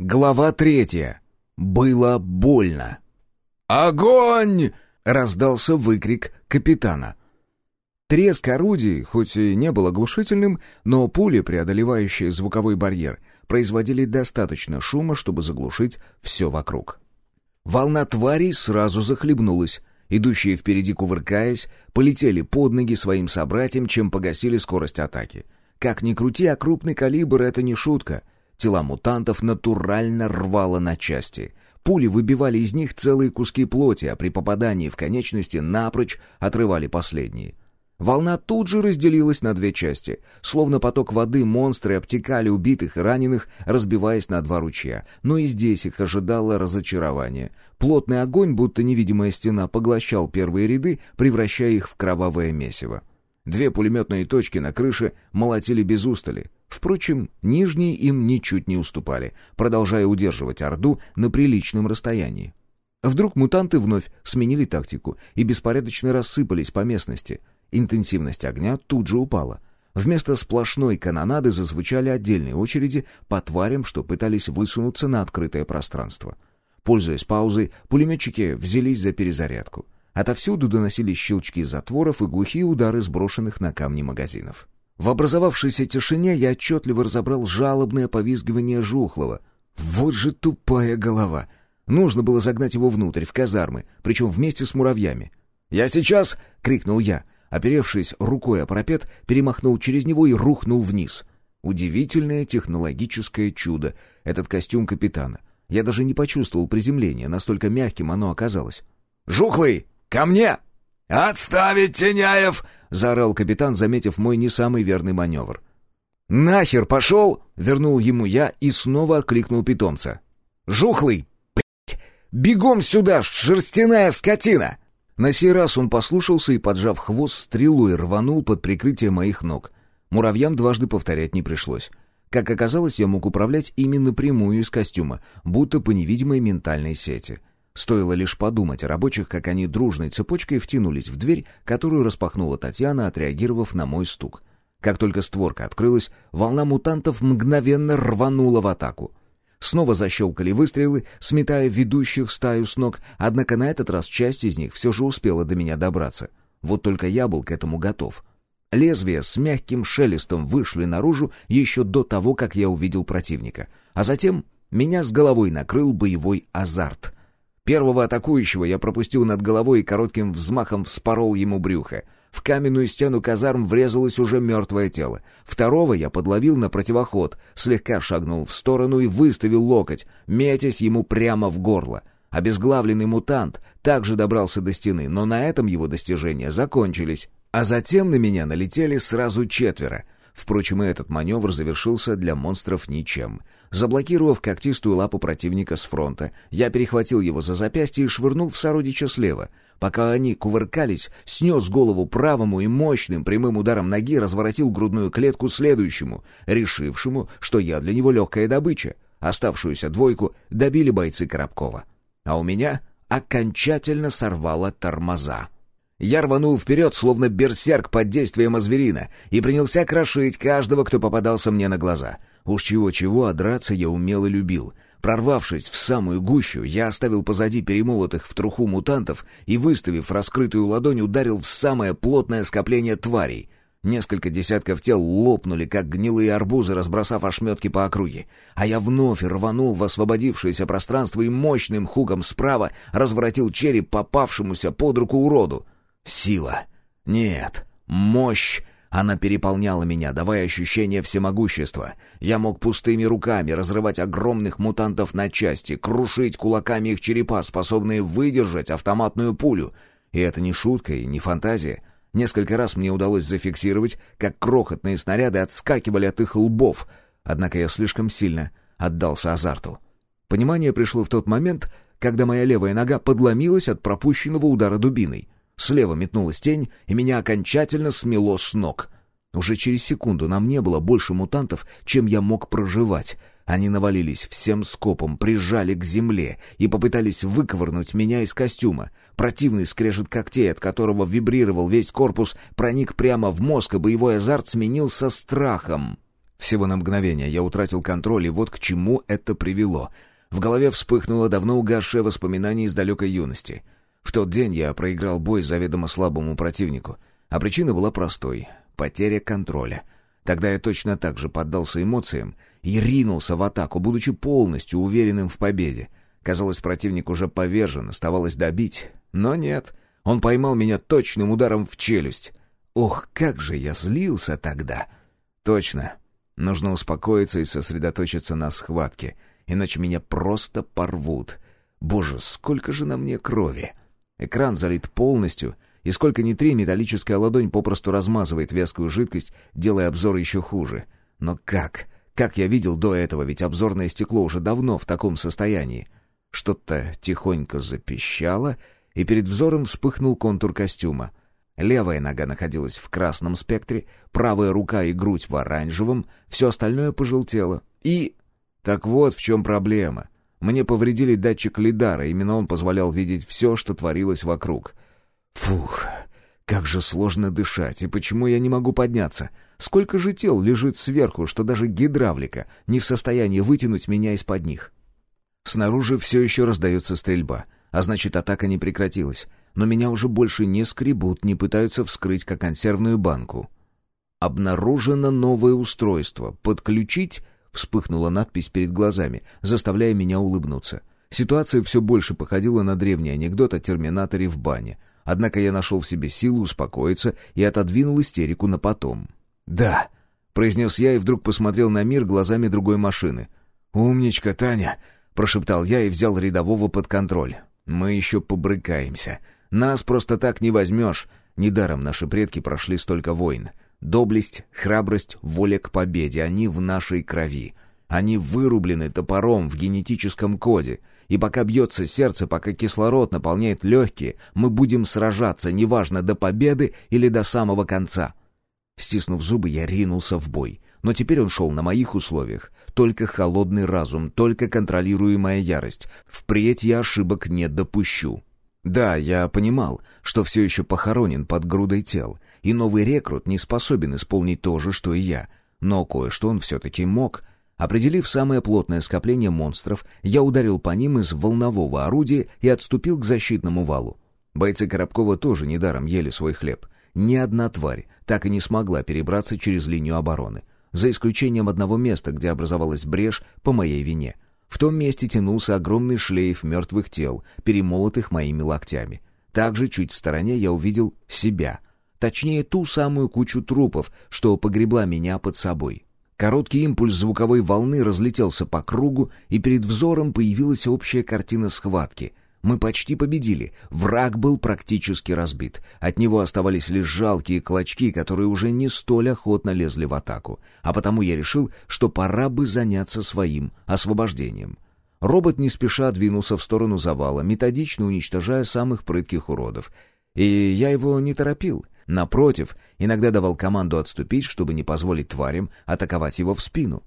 Глава третья. Было больно. «Огонь!» — раздался выкрик капитана. Треск орудий, хоть и не был оглушительным, но пули, преодолевающие звуковой барьер, производили достаточно шума, чтобы заглушить все вокруг. Волна тварей сразу захлебнулась. Идущие впереди, кувыркаясь, полетели под ноги своим собратьям, чем погасили скорость атаки. Как ни крути, а крупный калибр — это не шутка. Тела мутантов натурально рвало на части. Пули выбивали из них целые куски плоти, а при попадании в конечности напрочь отрывали последние. Волна тут же разделилась на две части. Словно поток воды монстры обтекали убитых и раненых, разбиваясь на два ручья. Но и здесь их ожидало разочарование. Плотный огонь, будто невидимая стена, поглощал первые ряды, превращая их в кровавое месиво. Две пулеметные точки на крыше молотили без устали. Впрочем, нижние им ничуть не уступали, продолжая удерживать Орду на приличном расстоянии. Вдруг мутанты вновь сменили тактику и беспорядочно рассыпались по местности. Интенсивность огня тут же упала. Вместо сплошной канонады зазвучали отдельные очереди по тварям, что пытались высунуться на открытое пространство. Пользуясь паузой, пулеметчики взялись за перезарядку. Отовсюду доносились щелчки затворов и глухие удары сброшенных на камни магазинов. В образовавшейся тишине я отчетливо разобрал жалобное повизгивание Жухлова. Вот же тупая голова! Нужно было загнать его внутрь, в казармы, причем вместе с муравьями. «Я сейчас!» — крикнул я. Оперевшись рукой о парапет, перемахнул через него и рухнул вниз. Удивительное технологическое чудо — этот костюм капитана. Я даже не почувствовал приземления, настолько мягким оно оказалось. «Жухлый!» «Ко мне!» «Отставить, Теняев!» — заорал капитан, заметив мой не самый верный маневр. «Нахер пошел!» — вернул ему я и снова откликнул питомца. «Жухлый! Блять! Бегом сюда, шерстяная скотина!» На сей раз он послушался и, поджав хвост, стрелой рванул под прикрытие моих ног. Муравьям дважды повторять не пришлось. Как оказалось, я мог управлять именно прямую из костюма, будто по невидимой ментальной сети — Стоило лишь подумать о рабочих, как они дружной цепочкой втянулись в дверь, которую распахнула Татьяна, отреагировав на мой стук. Как только створка открылась, волна мутантов мгновенно рванула в атаку. Снова защелкали выстрелы, сметая ведущих стаю с ног, однако на этот раз часть из них все же успела до меня добраться. Вот только я был к этому готов. Лезвия с мягким шелестом вышли наружу еще до того, как я увидел противника. А затем меня с головой накрыл боевой азарт — Первого атакующего я пропустил над головой и коротким взмахом вспорол ему брюхо. В каменную стену казарм врезалось уже мертвое тело. Второго я подловил на противоход, слегка шагнул в сторону и выставил локоть, метясь ему прямо в горло. Обезглавленный мутант также добрался до стены, но на этом его достижения закончились. А затем на меня налетели сразу четверо. Впрочем, и этот маневр завершился для монстров ничем. Заблокировав когтистую лапу противника с фронта, я перехватил его за запястье и швырнул в сородича слева. Пока они кувыркались, снес голову правому и мощным прямым ударом ноги разворотил грудную клетку следующему, решившему, что я для него легкая добыча. Оставшуюся двойку добили бойцы Коробкова. А у меня окончательно сорвало тормоза. Я рванул вперед, словно берсерк под действием азверина, и принялся крошить каждого, кто попадался мне на глаза — Уж чего-чего, а драться я умел и любил. Прорвавшись в самую гущу, я оставил позади перемолотых в труху мутантов и, выставив раскрытую ладонь, ударил в самое плотное скопление тварей. Несколько десятков тел лопнули, как гнилые арбузы, разбросав ошметки по округе. А я вновь рванул в освободившееся пространство и мощным хугом справа разворотил череп попавшемуся под руку уроду. Сила. Нет, мощь она переполняла меня, давая ощущение всемогущества. Я мог пустыми руками разрывать огромных мутантов на части, крушить кулаками их черепа, способные выдержать автоматную пулю. И это не шутка и не фантазия. Несколько раз мне удалось зафиксировать, как крохотные снаряды отскакивали от их лбов. Однако я слишком сильно отдался азарту. Понимание пришло в тот момент, когда моя левая нога подломилась от пропущенного удара дубиной. Слева метнулась тень, и меня окончательно смело с ног. Уже через секунду на мне было больше мутантов, чем я мог проживать. Они навалились всем скопом, прижали к земле и попытались выковырнуть меня из костюма. Противный скрежет когтей, от которого вибрировал весь корпус, проник прямо в мозг, и боевой азарт сменился страхом. Всего на мгновение я утратил контроль, и вот к чему это привело. В голове вспыхнуло давно угасшее воспоминание из далекой юности. В тот день я проиграл бой заведомо слабому противнику, а причина была простой — потеря контроля. Тогда я точно так же поддался эмоциям и ринулся в атаку, будучи полностью уверенным в победе. Казалось, противник уже повержен, оставалось добить. Но нет, он поймал меня точным ударом в челюсть. Ох, как же я злился тогда! Точно, нужно успокоиться и сосредоточиться на схватке, иначе меня просто порвут. Боже, сколько же на мне крови! Экран залит полностью, и сколько ни три, металлическая ладонь попросту размазывает вязкую жидкость, делая обзор еще хуже. Но как? Как я видел до этого, ведь обзорное стекло уже давно в таком состоянии. Что-то тихонько запищало, и перед взором вспыхнул контур костюма. Левая нога находилась в красном спектре, правая рука и грудь в оранжевом, все остальное пожелтело. И... Так вот в чем проблема. Мне повредили датчик лидара, именно он позволял видеть все, что творилось вокруг. Фух, как же сложно дышать, и почему я не могу подняться? Сколько же тел лежит сверху, что даже гидравлика не в состоянии вытянуть меня из-под них? Снаружи все еще раздается стрельба, а значит, атака не прекратилась. Но меня уже больше не скребут, не пытаются вскрыть, как консервную банку. Обнаружено новое устройство. Подключить Вспыхнула надпись перед глазами, заставляя меня улыбнуться. Ситуация все больше походила на древний анекдот о терминаторе в бане. Однако я нашел в себе силы успокоиться и отодвинул истерику на потом. «Да», — произнес я и вдруг посмотрел на мир глазами другой машины. «Умничка, Таня», — прошептал я и взял рядового под контроль. «Мы еще побрыкаемся. Нас просто так не возьмешь. Недаром наши предки прошли столько войн. Доблесть, храбрость, воля к победе, они в нашей крови. Они вырублены топором в генетическом коде. И пока бьется сердце, пока кислород наполняет легкие, мы будем сражаться, неважно, до победы или до самого конца. Стиснув зубы, я ринулся в бой. Но теперь он шел на моих условиях. Только холодный разум, только контролируемая ярость. Впредь я ошибок не допущу. Да, я понимал, что все еще похоронен под грудой тел, и новый рекрут не способен исполнить то же, что и я. Но кое-что он все-таки мог. Определив самое плотное скопление монстров, я ударил по ним из волнового орудия и отступил к защитному валу. Бойцы Коробкова тоже недаром ели свой хлеб. Ни одна тварь так и не смогла перебраться через линию обороны. За исключением одного места, где образовалась брешь по моей вине. В том месте тянулся огромный шлейф мертвых тел, перемолотых моими локтями. Также чуть в стороне я увидел себя — Точнее, ту самую кучу трупов, что погребла меня под собой. Короткий импульс звуковой волны разлетелся по кругу, и перед взором появилась общая картина схватки. Мы почти победили. Враг был практически разбит. От него оставались лишь жалкие клочки, которые уже не столь охотно лезли в атаку. А потому я решил, что пора бы заняться своим освобождением. Робот не спеша двинулся в сторону завала, методично уничтожая самых прытких уродов. И я его не торопил — Напротив, иногда давал команду отступить, чтобы не позволить тварям атаковать его в спину.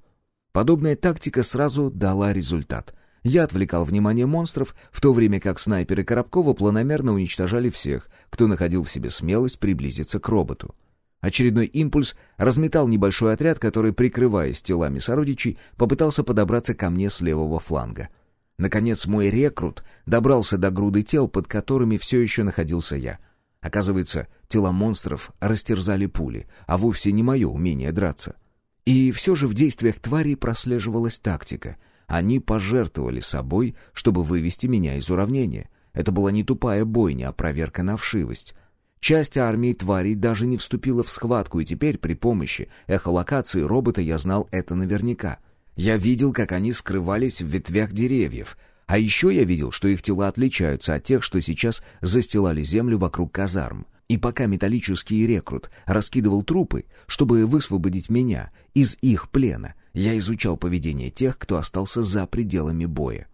Подобная тактика сразу дала результат. Я отвлекал внимание монстров, в то время как снайперы Коробкова планомерно уничтожали всех, кто находил в себе смелость приблизиться к роботу. Очередной импульс разметал небольшой отряд, который, прикрываясь телами сородичей, попытался подобраться ко мне с левого фланга. Наконец мой рекрут добрался до груды тел, под которыми все еще находился я — Оказывается, тела монстров растерзали пули, а вовсе не мое умение драться. И все же в действиях тварей прослеживалась тактика. Они пожертвовали собой, чтобы вывести меня из уравнения. Это была не тупая бойня, а проверка на вшивость. Часть армии тварей даже не вступила в схватку, и теперь при помощи эхолокации робота я знал это наверняка. Я видел, как они скрывались в ветвях деревьев, а еще я видел, что их тела отличаются от тех, что сейчас застилали землю вокруг казарм. И пока металлический рекрут раскидывал трупы, чтобы высвободить меня из их плена, я изучал поведение тех, кто остался за пределами боя.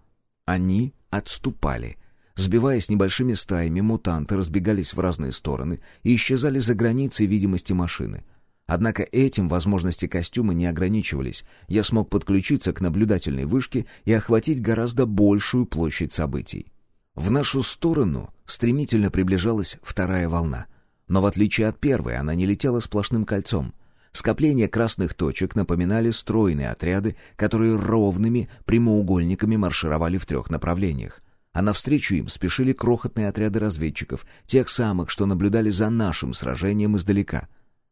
Они отступали. Сбиваясь небольшими стаями, мутанты разбегались в разные стороны и исчезали за границей видимости машины — Однако этим возможности костюма не ограничивались. Я смог подключиться к наблюдательной вышке и охватить гораздо большую площадь событий. В нашу сторону стремительно приближалась вторая волна. Но в отличие от первой, она не летела сплошным кольцом. Скопления красных точек напоминали стройные отряды, которые ровными прямоугольниками маршировали в трех направлениях. А навстречу им спешили крохотные отряды разведчиков, тех самых, что наблюдали за нашим сражением издалека.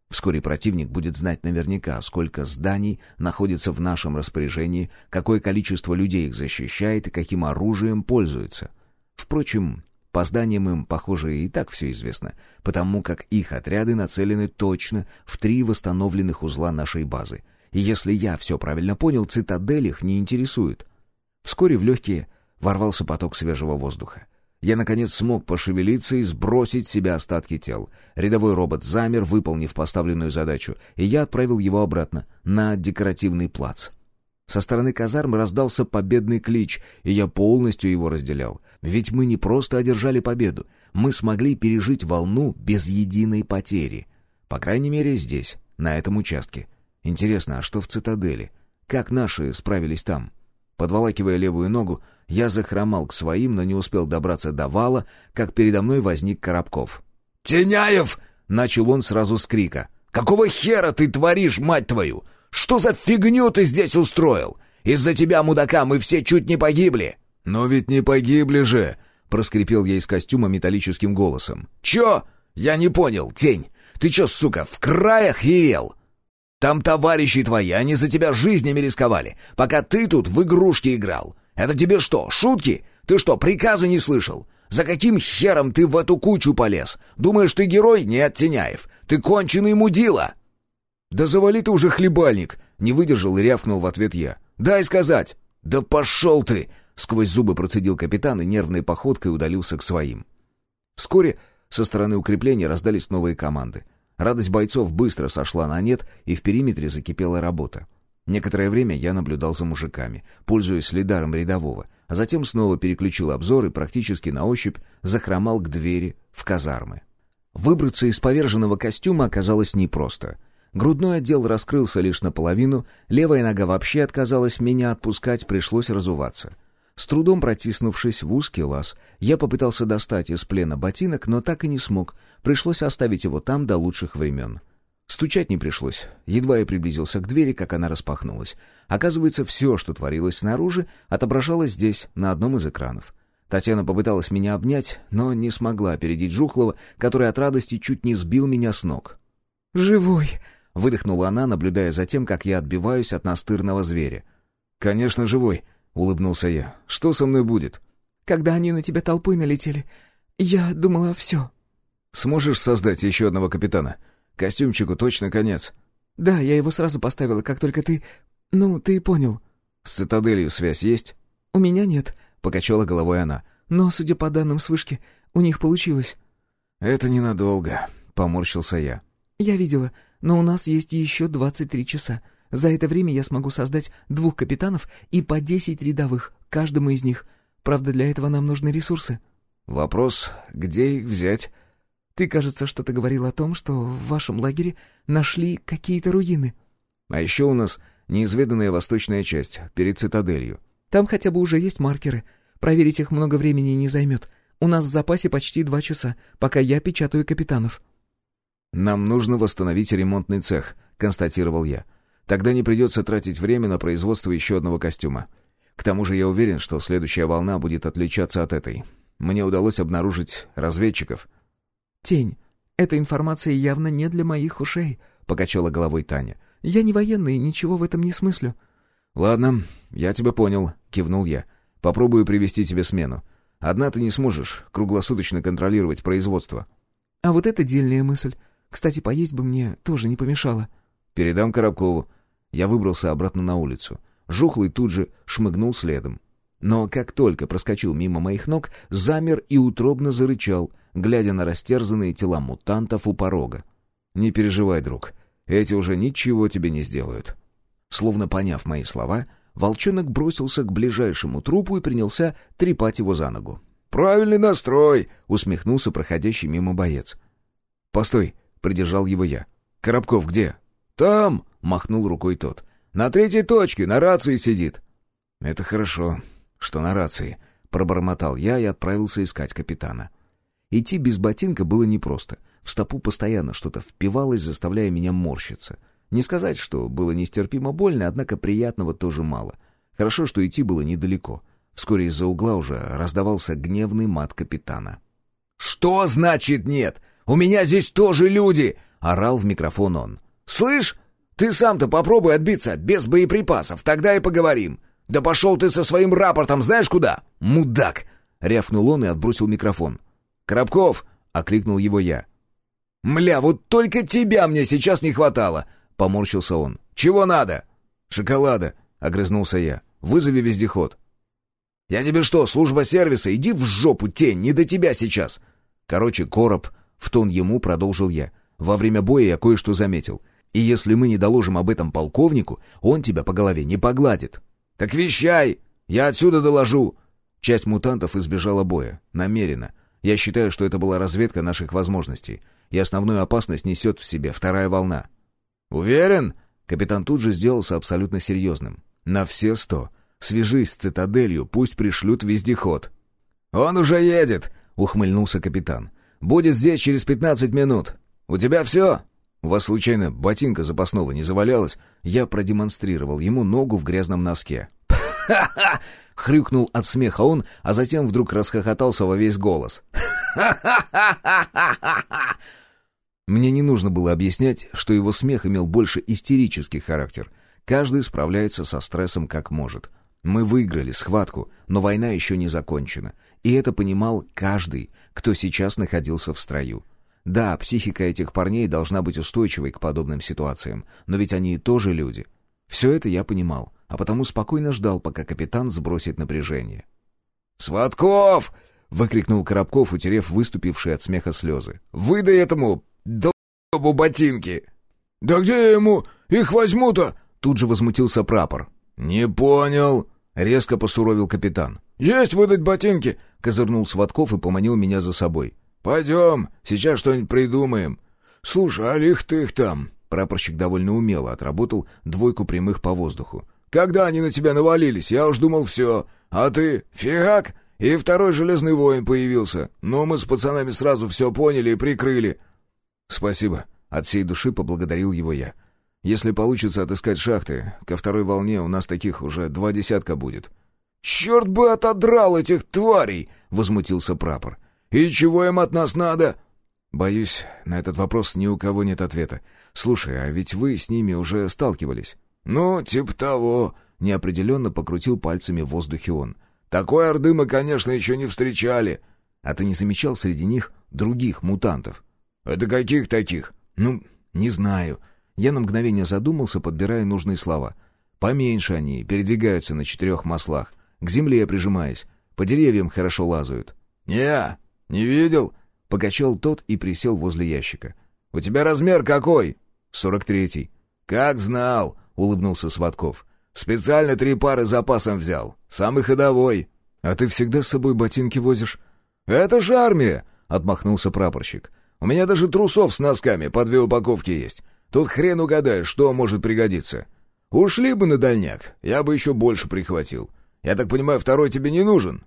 Вскоре противник будет знать наверняка, сколько зданий находится в нашем распоряжении, какое количество людей их защищает и каким оружием пользуется. Впрочем, по зданиям им, похоже, и так все известно, потому как их отряды нацелены точно в три восстановленных узла нашей базы. И если я все правильно понял, цитадель их не интересует. Вскоре в легкие ворвался поток свежего воздуха. Я, наконец, смог пошевелиться и сбросить с себя остатки тел. Рядовой робот замер, выполнив поставленную задачу, и я отправил его обратно, на декоративный плац. Со стороны казармы раздался победный клич, и я полностью его разделял. Ведь мы не просто одержали победу, мы смогли пережить волну без единой потери. По крайней мере, здесь, на этом участке. Интересно, а что в цитадели? Как наши справились там? Подволакивая левую ногу, я захромал к своим, но не успел добраться до вала, как передо мной возник Коробков. «Теняев!» — начал он сразу с крика. «Какого хера ты творишь, мать твою? Что за фигню ты здесь устроил? Из-за тебя, мудака, мы все чуть не погибли!» «Но ведь не погибли же!» — проскрипел я из костюма металлическим голосом. «Чё? Я не понял, тень! Ты чё, сука, в краях ел? Там товарищи твои, они за тебя жизнями рисковали, пока ты тут в игрушки играл. Это тебе что, шутки? Ты что, приказы не слышал? За каким хером ты в эту кучу полез? Думаешь, ты герой? Нет, Теняев. Ты конченый мудила!» «Да завали ты уже хлебальник!» Не выдержал и рявкнул в ответ я. «Дай сказать!» «Да пошел ты!» Сквозь зубы процедил капитан и нервной походкой удалился к своим. Вскоре со стороны укрепления раздались новые команды. Радость бойцов быстро сошла на нет, и в периметре закипела работа. Некоторое время я наблюдал за мужиками, пользуясь следаром рядового, а затем снова переключил обзор и практически на ощупь захромал к двери в казармы. Выбраться из поверженного костюма оказалось непросто. Грудной отдел раскрылся лишь наполовину, левая нога вообще отказалась меня отпускать, пришлось разуваться. С трудом протиснувшись в узкий лаз, я попытался достать из плена ботинок, но так и не смог. Пришлось оставить его там до лучших времен. Стучать не пришлось. Едва я приблизился к двери, как она распахнулась. Оказывается, все, что творилось снаружи, отображалось здесь, на одном из экранов. Татьяна попыталась меня обнять, но не смогла опередить Жухлова, который от радости чуть не сбил меня с ног. «Живой!» — выдохнула она, наблюдая за тем, как я отбиваюсь от настырного зверя. «Конечно, живой!» — улыбнулся я. «Что со мной будет?» «Когда они на тебя толпой налетели, я думала, все». «Сможешь создать еще одного капитана? Костюмчику точно конец». «Да, я его сразу поставила, как только ты... Ну, ты понял». «С цитаделью связь есть?» «У меня нет», — покачала головой она. «Но, судя по данным с вышки, у них получилось». «Это ненадолго», — поморщился я. «Я видела, но у нас есть еще двадцать три часа. За это время я смогу создать двух капитанов и по десять рядовых, каждому из них. Правда, для этого нам нужны ресурсы». «Вопрос, где их взять?» «Ты, кажется, что-то говорил о том, что в вашем лагере нашли какие-то руины». «А еще у нас неизведанная восточная часть, перед цитаделью». «Там хотя бы уже есть маркеры. Проверить их много времени не займет. У нас в запасе почти два часа, пока я печатаю капитанов». «Нам нужно восстановить ремонтный цех», — констатировал я. Тогда не придется тратить время на производство еще одного костюма. К тому же я уверен, что следующая волна будет отличаться от этой. Мне удалось обнаружить разведчиков. «Тень, эта информация явно не для моих ушей», — покачала головой Таня. «Я не военный, ничего в этом не смыслю». «Ладно, я тебя понял», — кивнул я. «Попробую привести тебе смену. Одна ты не сможешь круглосуточно контролировать производство». «А вот это дельная мысль. Кстати, поесть бы мне тоже не помешало». «Передам Коробкову. Я выбрался обратно на улицу. Жухлый тут же шмыгнул следом. Но как только проскочил мимо моих ног, замер и утробно зарычал, глядя на растерзанные тела мутантов у порога. «Не переживай, друг, эти уже ничего тебе не сделают». Словно поняв мои слова, волчонок бросился к ближайшему трупу и принялся трепать его за ногу. «Правильный настрой!» — усмехнулся проходящий мимо боец. «Постой!» — придержал его я. «Коробков где?» «Там!» — махнул рукой тот. «На третьей точке, на рации сидит». «Это хорошо, что на рации», — пробормотал я и отправился искать капитана. Идти без ботинка было непросто. В стопу постоянно что-то впивалось, заставляя меня морщиться. Не сказать, что было нестерпимо больно, однако приятного тоже мало. Хорошо, что идти было недалеко. Вскоре из-за угла уже раздавался гневный мат капитана. «Что значит нет? У меня здесь тоже люди!» — орал в микрофон он. «Слышь, ты сам-то попробуй отбиться без боеприпасов, тогда и поговорим. Да пошел ты со своим рапортом знаешь куда? Мудак!» — рявкнул он и отбросил микрофон. «Коробков!» — окликнул его я. «Мля, вот только тебя мне сейчас не хватало!» — поморщился он. «Чего надо?» «Шоколада!» — огрызнулся я. «Вызови вездеход». «Я тебе что, служба сервиса? Иди в жопу, тень, не до тебя сейчас!» Короче, короб, в тон ему продолжил я. Во время боя я кое-что заметил. И если мы не доложим об этом полковнику, он тебя по голове не погладит. «Так вещай! Я отсюда доложу!» Часть мутантов избежала боя. Намеренно. Я считаю, что это была разведка наших возможностей. И основную опасность несет в себе вторая волна. «Уверен?» Капитан тут же сделался абсолютно серьезным. «На все сто. Свяжись с цитаделью, пусть пришлют вездеход». «Он уже едет!» — ухмыльнулся капитан. «Будет здесь через пятнадцать минут. У тебя все?» «У вас, случайно, ботинка запасного не завалялась?» Я продемонстрировал ему ногу в грязном носке. «Ха-ха!» — хрюкнул от смеха он, а затем вдруг расхохотался во весь голос. «Ха-ха-ха-ха-ха-ха!» Мне не нужно было объяснять, что его смех имел больше истерический характер. Каждый справляется со стрессом как может. Мы выиграли схватку, но война еще не закончена. И это понимал каждый, кто сейчас находился в строю. Да, психика этих парней должна быть устойчивой к подобным ситуациям, но ведь они тоже люди. Все это я понимал, а потому спокойно ждал, пока капитан сбросит напряжение. «Сватков!» — выкрикнул Коробков, утерев выступившие от смеха слезы. «Выдай этому долбу ботинки!» «Да где я ему их возьму-то?» Тут же возмутился прапор. «Не понял!» — резко посуровил капитан. «Есть выдать ботинки!» — козырнул Сватков и поманил меня за собой. «Пойдем, сейчас что-нибудь придумаем». «Слушай, а лих ты их там?» Прапорщик довольно умело отработал двойку прямых по воздуху. «Когда они на тебя навалились, я уж думал все. А ты — фигак!» И второй железный воин появился. Но мы с пацанами сразу все поняли и прикрыли. «Спасибо», — от всей души поблагодарил его я. «Если получится отыскать шахты, ко второй волне у нас таких уже два десятка будет». «Черт бы отодрал этих тварей!» — возмутился прапор. «И чего им от нас надо?» «Боюсь, на этот вопрос ни у кого нет ответа. Слушай, а ведь вы с ними уже сталкивались?» «Ну, типа того», — неопределенно покрутил пальцами в воздухе он. «Такой орды мы, конечно, еще не встречали». «А ты не замечал среди них других мутантов?» «Это каких таких?» «Ну, не знаю». Я на мгновение задумался, подбирая нужные слова. «Поменьше они, передвигаются на четырех маслах, к земле прижимаясь, по деревьям хорошо лазают». «Не, «Не видел?» — покачал тот и присел возле ящика. «У тебя размер какой?» «Сорок третий». «Как знал!» — улыбнулся Сватков. «Специально три пары запасом взял. Самый ходовой». «А ты всегда с собой ботинки возишь?» «Это же армия!» — отмахнулся прапорщик. «У меня даже трусов с носками по две упаковки есть. Тут хрен угадаешь, что может пригодиться. Ушли бы на дальняк, я бы еще больше прихватил. Я так понимаю, второй тебе не нужен?»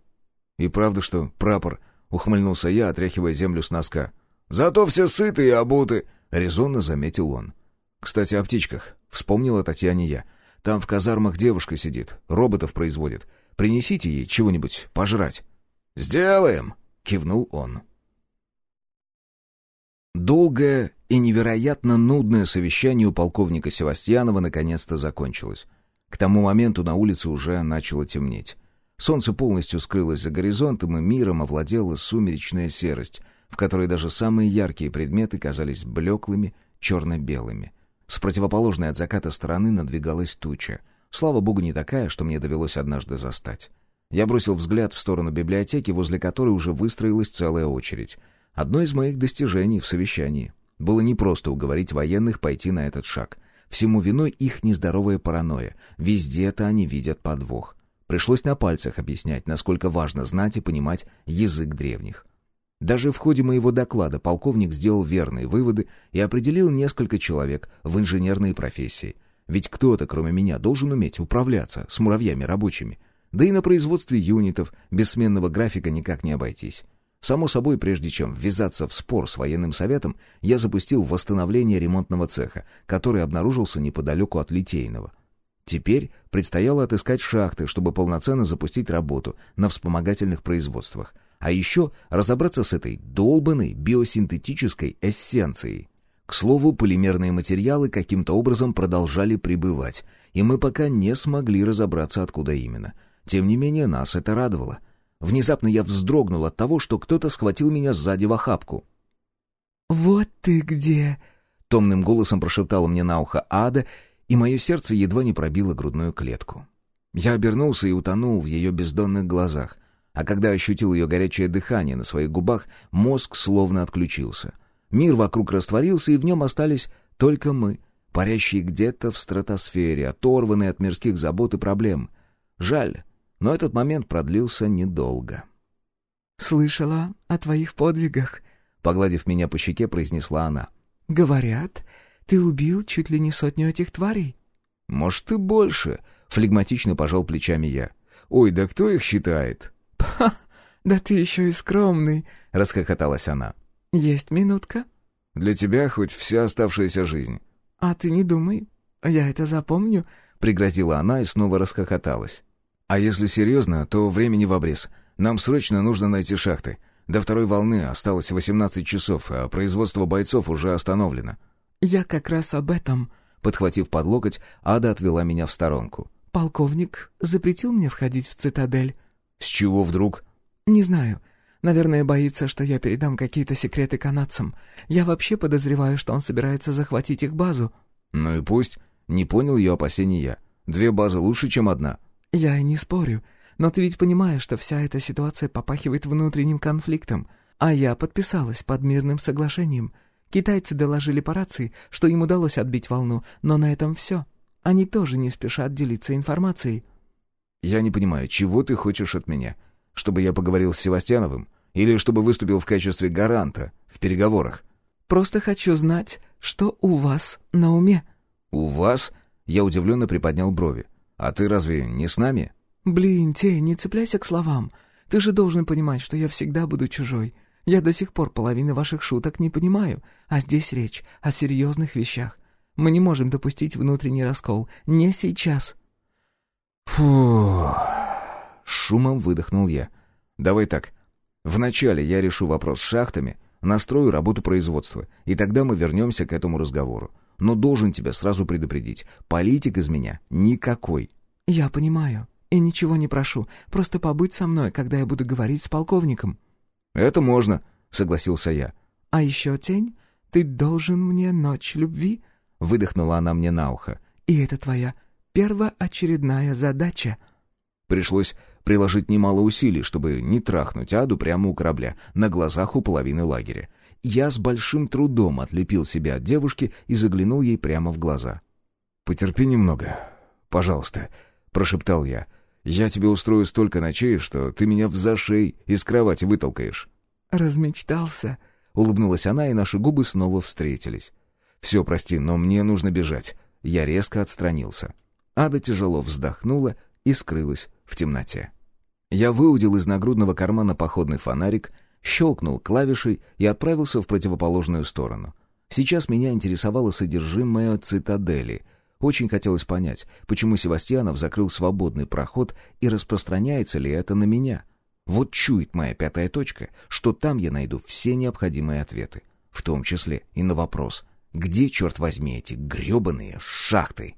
«И правда, что прапор ухмыльнулся я, отряхивая землю с носка. «Зато все сыты и обуты», — резонно заметил он. «Кстати, о птичках. Вспомнила Татьяне я. Там в казармах девушка сидит, роботов производит. Принесите ей чего-нибудь пожрать». «Сделаем», — кивнул он. Долгое и невероятно нудное совещание у полковника Севастьянова наконец-то закончилось. К тому моменту на улице уже начало темнеть. Солнце полностью скрылось за горизонтом, и миром овладела сумеречная серость, в которой даже самые яркие предметы казались блеклыми, черно-белыми. С противоположной от заката стороны надвигалась туча. Слава богу, не такая, что мне довелось однажды застать. Я бросил взгляд в сторону библиотеки, возле которой уже выстроилась целая очередь. Одно из моих достижений в совещании. Было непросто уговорить военных пойти на этот шаг. Всему виной их нездоровая паранойя. Везде-то они видят подвох. Пришлось на пальцах объяснять, насколько важно знать и понимать язык древних. Даже в ходе моего доклада полковник сделал верные выводы и определил несколько человек в инженерные профессии. Ведь кто-то, кроме меня, должен уметь управляться с муравьями рабочими. Да и на производстве юнитов бессменного графика никак не обойтись. Само собой, прежде чем ввязаться в спор с военным советом, я запустил восстановление ремонтного цеха, который обнаружился неподалеку от Литейного. Теперь предстояло отыскать шахты, чтобы полноценно запустить работу на вспомогательных производствах, а еще разобраться с этой долбанной биосинтетической эссенцией. К слову, полимерные материалы каким-то образом продолжали прибывать, и мы пока не смогли разобраться, откуда именно. Тем не менее, нас это радовало — Внезапно я вздрогнул от того, что кто-то схватил меня сзади в охапку. «Вот ты где!» — томным голосом прошептала мне на ухо Ада, и мое сердце едва не пробило грудную клетку. Я обернулся и утонул в ее бездонных глазах, а когда ощутил ее горячее дыхание на своих губах, мозг словно отключился. Мир вокруг растворился, и в нем остались только мы, парящие где-то в стратосфере, оторванные от мирских забот и проблем. Жаль, но этот момент продлился недолго. «Слышала о твоих подвигах», — погладив меня по щеке, произнесла она. «Говорят, ты убил чуть ли не сотню этих тварей». «Может, и больше», — флегматично пожал плечами я. «Ой, да кто их считает?» «Ха, да ты еще и скромный», — расхохоталась она. «Есть минутка?» «Для тебя хоть вся оставшаяся жизнь». «А ты не думай, я это запомню», — пригрозила она и снова расхохоталась. А если серьезно, то времени в обрез. Нам срочно нужно найти шахты. До второй волны осталось 18 часов, а производство бойцов уже остановлено». «Я как раз об этом», — подхватив под локоть, Ада отвела меня в сторонку. «Полковник запретил мне входить в цитадель». «С чего вдруг?» «Не знаю. Наверное, боится, что я передам какие-то секреты канадцам. Я вообще подозреваю, что он собирается захватить их базу». «Ну и пусть. Не понял ее опасений я. Две базы лучше, чем одна». «Я и не спорю. Но ты ведь понимаешь, что вся эта ситуация попахивает внутренним конфликтом. А я подписалась под мирным соглашением. Китайцы доложили по рации, что им удалось отбить волну, но на этом все. Они тоже не спешат делиться информацией». «Я не понимаю, чего ты хочешь от меня? Чтобы я поговорил с Севастьяновым? Или чтобы выступил в качестве гаранта в переговорах?» «Просто хочу знать, что у вас на уме». «У вас?» Я удивленно приподнял брови. А ты разве не с нами?» «Блин, Тей, не цепляйся к словам. Ты же должен понимать, что я всегда буду чужой. Я до сих пор половины ваших шуток не понимаю, а здесь речь о серьезных вещах. Мы не можем допустить внутренний раскол. Не сейчас». «Фу...» Шумом выдохнул я. «Давай так. Вначале я решу вопрос с шахтами, настрою работу производства, и тогда мы вернемся к этому разговору. Но должен тебя сразу предупредить. Политик из меня никакой». «Я понимаю. И ничего не прошу. Просто побудь со мной, когда я буду говорить с полковником». «Это можно», — согласился я. «А еще, Тень, ты должен мне ночь любви?» — выдохнула она мне на ухо. «И это твоя первоочередная задача». Пришлось приложить немало усилий, чтобы не трахнуть Аду прямо у корабля, на глазах у половины лагеря. Я с большим трудом отлепил себя от девушки и заглянул ей прямо в глаза. «Потерпи немного, пожалуйста», — прошептал я. «Я тебе устрою столько ночей, что ты меня в зашей из кровати вытолкаешь». «Размечтался», — улыбнулась она, и наши губы снова встретились. «Все, прости, но мне нужно бежать». Я резко отстранился. Ада тяжело вздохнула и скрылась в темноте. Я выудил из нагрудного кармана походный фонарик — щелкнул клавишей и отправился в противоположную сторону. Сейчас меня интересовало содержимое цитадели. Очень хотелось понять, почему Севастьянов закрыл свободный проход и распространяется ли это на меня. Вот чует моя пятая точка, что там я найду все необходимые ответы, в том числе и на вопрос, где, черт возьми, эти гребаные шахты?